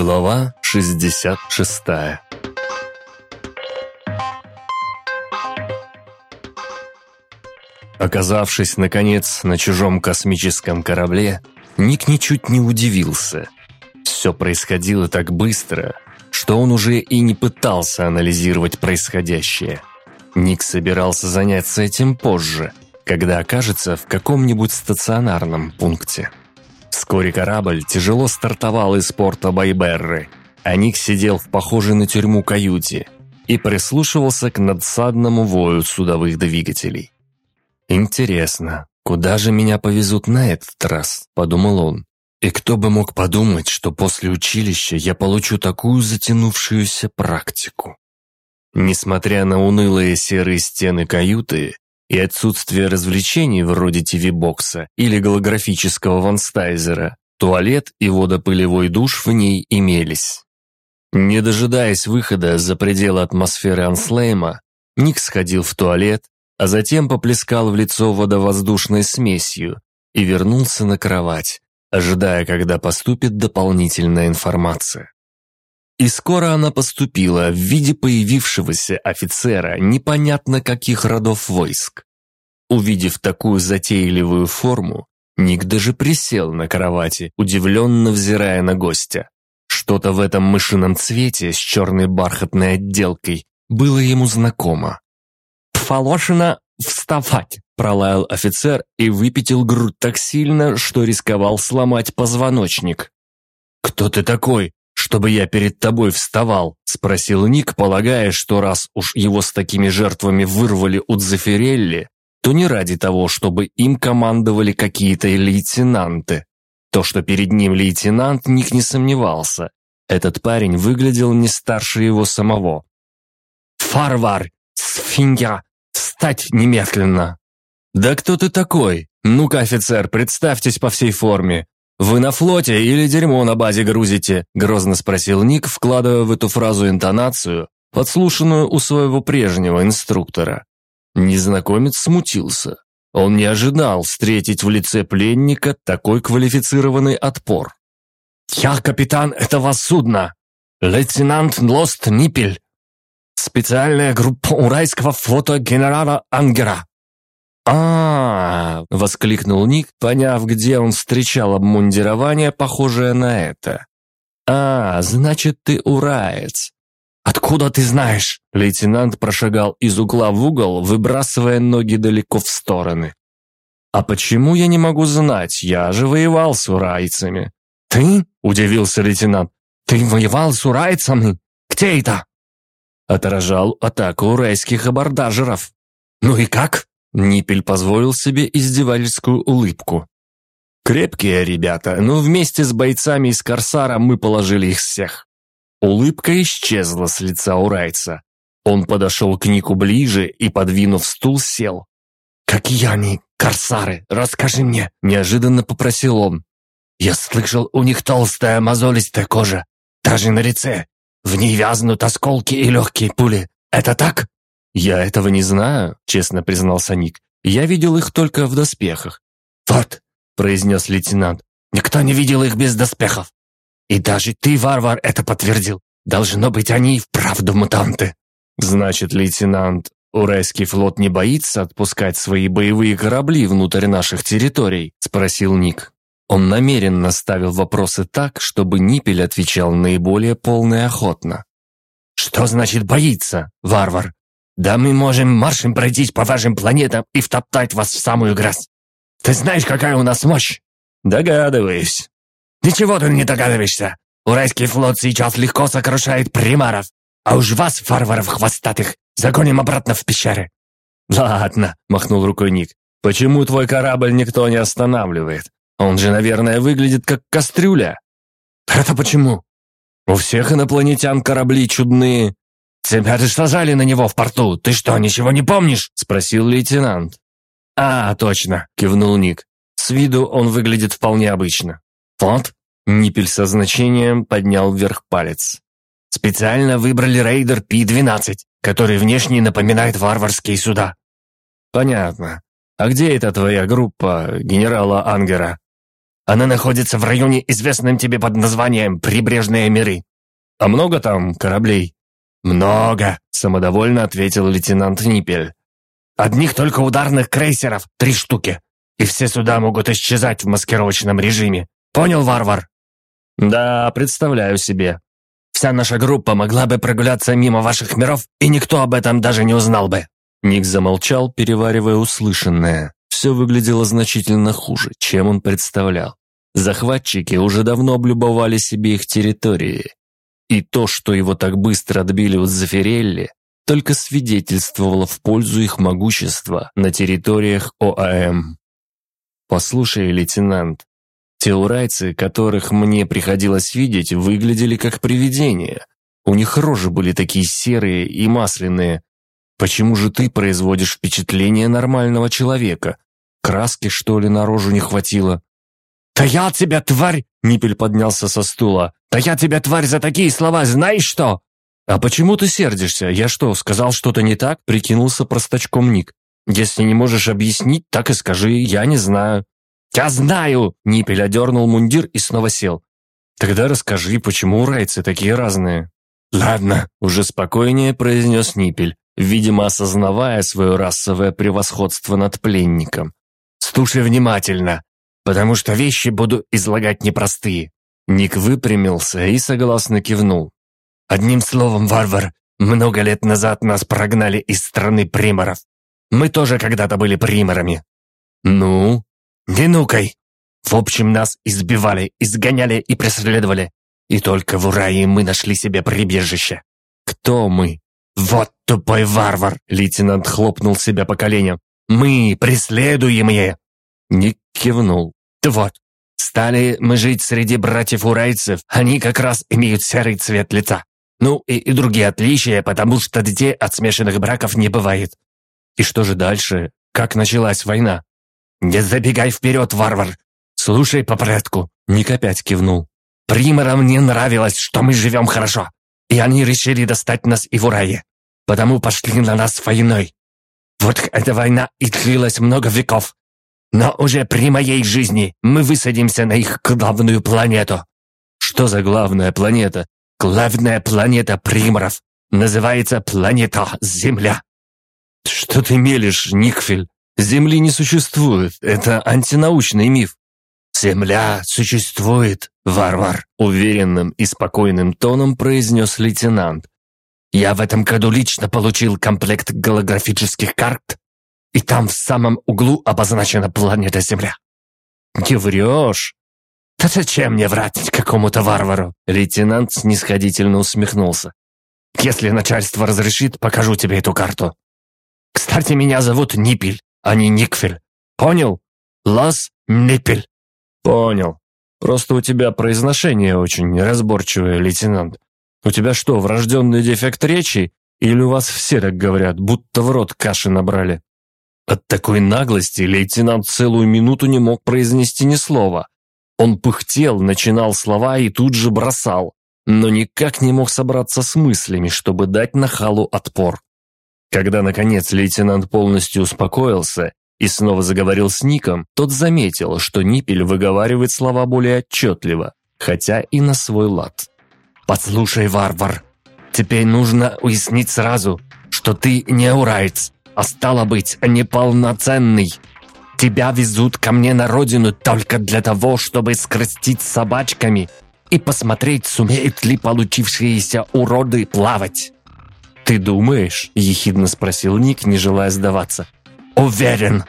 Глава 66 Оказавшись, наконец, на чужом космическом корабле, Ник ничуть не удивился. Все происходило так быстро, что он уже и не пытался анализировать происходящее. Ник собирался заняться этим позже, когда окажется в каком-нибудь стационарном пункте. Вскоре корабль тяжело стартовал из порта Байберры, а Ник сидел в похожей на тюрьму каюте и прислушивался к надсадному вою судовых двигателей. «Интересно, куда же меня повезут на этот раз?» – подумал он. «И кто бы мог подумать, что после училища я получу такую затянувшуюся практику?» Несмотря на унылые серые стены каюты, и отсутствие развлечений вроде ТВ-бокса или голографического ванстайзера, туалет и водопылевой душ в ней имелись. Не дожидаясь выхода за пределы атмосферы Анслейма, Ник сходил в туалет, а затем поплескал в лицо водовоздушной смесью и вернулся на кровать, ожидая, когда поступит дополнительная информация. И скоро она поступила в виде появившегося офицера непонятно каких родов войск. Увидев такую затейливую форму, Ник даже присел на кровати, удивленно взирая на гостя. Что-то в этом мышином цвете с черной бархатной отделкой было ему знакомо. «Положено вставать!» – пролаял офицер и выпятил грудь так сильно, что рисковал сломать позвоночник. «Кто ты такой?» Чтобы я перед тобой вставал?» – спросил Ник, полагая, что раз уж его с такими жертвами вырвали у Дзефирелли, то не ради того, чтобы им командовали какие-то лейтенанты. То, что перед ним лейтенант, Ник не сомневался. Этот парень выглядел не старше его самого. «Фарвар! Сфинья! Встать немедленно!» «Да кто ты такой? Ну-ка, офицер, представьтесь по всей форме. «Вы на флоте или дерьмо на базе грузите?» – грозно спросил Ник, вкладывая в эту фразу интонацию, подслушанную у своего прежнего инструктора. Незнакомец смутился. Он не ожидал встретить в лице пленника такой квалифицированный отпор. «Я капитан этого судна, лейтенант Лост Ниппель, специальная группа Уральского флота генерала Ангера а, воскликнул Ник, поняв, где он встречал обмундирование, похожее на это. «А, значит, ты ураец». «Откуда ты знаешь?» Лейтенант прошагал из угла в угол, выбрасывая ноги далеко в стороны. «А почему я не могу знать? Я же воевал с урайцами». «Ты?» – удивился лейтенант. «Ты воевал с урайцами? Где это?» Отражал атаку урайских абордажеров. «Ну и как?» Ниппель позволил себе издевательскую улыбку. «Крепкие ребята, но вместе с бойцами из Корсара мы положили их всех». Улыбка исчезла с лица урайца. Он подошел к Нику ближе и, подвинув стул, сел. «Какие они, корсары? Расскажи мне!» – неожиданно попросил он. «Я слышал, у них толстая мозолистая кожа, даже на лице. В ней вязнут осколки и легкие пули. Это так?» «Я этого не знаю», — честно признался Ник. «Я видел их только в доспехах». «Вот», — произнес лейтенант, — «никто не видел их без доспехов. И даже ты, варвар, это подтвердил. Должно быть, они и вправду мутанты». «Значит, лейтенант, Уральский флот не боится отпускать свои боевые корабли внутрь наших территорий?» — спросил Ник. Он намеренно ставил вопросы так, чтобы Ниппель отвечал наиболее полно и охотно. «Что значит боится, варвар?» Да мы можем маршем пройтись по вашим планетам и втоптать вас в самую грязь. Ты знаешь, какая у нас мощь? Догадываюсь. Ничего ты не догадываешься. Уральский флот сейчас легко сокрушает примаров. А уж вас, фарваров хвостатых, загоним обратно в пещеры. Ладно, махнул рукой Ник. Почему твой корабль никто не останавливает? Он же, наверное, выглядит как кастрюля. Это почему? У всех инопланетян корабли чудные, «Тебя же на него в порту, ты что, ничего не помнишь?» – спросил лейтенант. «А, точно», – кивнул Ник. С виду он выглядит вполне обычно. «Вот», – Ниппель со значением поднял вверх палец. «Специально выбрали рейдер Пи-12, который внешне напоминает варварские суда». «Понятно. А где эта твоя группа генерала Ангера?» Она находится в районе, известном тебе под названием Прибрежные миры». «А много там кораблей?» «Много», — самодовольно ответил лейтенант Ниппель. «Одних только ударных крейсеров три штуки, и все суда могут исчезать в маскировочном режиме. Понял, варвар?» «Да, представляю себе». «Вся наша группа могла бы прогуляться мимо ваших миров, и никто об этом даже не узнал бы». Ник замолчал, переваривая услышанное. Все выглядело значительно хуже, чем он представлял. Захватчики уже давно облюбовали себе их территории. И то, что его так быстро отбили от Зафирелли, только свидетельствовало в пользу их могущества на территориях ОАМ. «Послушай, лейтенант, те урайцы, которых мне приходилось видеть, выглядели как привидения. У них рожи были такие серые и масляные. Почему же ты производишь впечатление нормального человека? Краски, что ли, на рожу не хватило?» «Да я тебя, тварь!» — Ниппель поднялся со стула. «Да я тебя, тварь, за такие слова знаешь что?» «А почему ты сердишься? Я что, сказал что-то не так?» — прикинулся простачком Ник. «Если не можешь объяснить, так и скажи, я не знаю». «Я знаю!» — Ниппель одернул мундир и снова сел. «Тогда расскажи, почему урайцы такие разные?» «Ладно», — уже спокойнее произнес Ниппель, видимо, осознавая свое расовое превосходство над пленником. «Слушай внимательно потому что вещи буду излагать непростые». Ник выпрямился и согласно кивнул. «Одним словом, варвар, много лет назад нас прогнали из страны приморов. Мы тоже когда-то были приморами». «Ну?» «Не нукай!» В общем, нас избивали, изгоняли и преследовали. И только в Урае мы нашли себе прибежище. Кто мы? Вот тупой варвар, лейтенант хлопнул себя по коленям. Мы преследуемые. Ник кивнул. Вот, стали мы жить среди братьев-урайцев, они как раз имеют серый цвет лица. Ну и, и другие отличия, потому что детей от смешанных браков не бывает. И что же дальше? Как началась война? Не забегай вперед, варвар. Слушай по порядку. Ник опять кивнул. Приморам не нравилось, что мы живем хорошо. И они решили достать нас и в Урае. Потому пошли на нас войной. Вот эта война и длилась много веков. Но уже при моей жизни мы высадимся на их главную планету. Что за главная планета? Главная планета приморов. Называется планета Земля. Что ты мелешь, Никфель? Земли не существует. Это антинаучный миф. Земля существует, варвар, уверенным и спокойным тоном произнес лейтенант. Я в этом году лично получил комплект голографических карт и там в самом углу обозначена планета Земля». «Не врешь?» «Да зачем мне врать какому-то варвару?» Лейтенант снисходительно усмехнулся. «Если начальство разрешит, покажу тебе эту карту. Кстати, меня зовут Ниппель, а не Никфель. Понял? Лас Ниппель». «Понял. Просто у тебя произношение очень разборчивое, лейтенант. У тебя что, врожденный дефект речи? Или у вас все так говорят, будто в рот каши набрали?» От такой наглости лейтенант целую минуту не мог произнести ни слова. Он пыхтел, начинал слова и тут же бросал, но никак не мог собраться с мыслями, чтобы дать нахалу отпор. Когда, наконец, лейтенант полностью успокоился и снова заговорил с Ником, тот заметил, что Ниппель выговаривает слова более отчетливо, хотя и на свой лад. «Послушай, варвар, теперь нужно уяснить сразу, что ты не урайц, а стало быть, неполноценный. Тебя везут ко мне на родину только для того, чтобы скрестить с собачками и посмотреть, сумеют ли получившиеся уроды плавать». «Ты думаешь?» – ехидно спросил Ник, не желая сдаваться. «Уверен.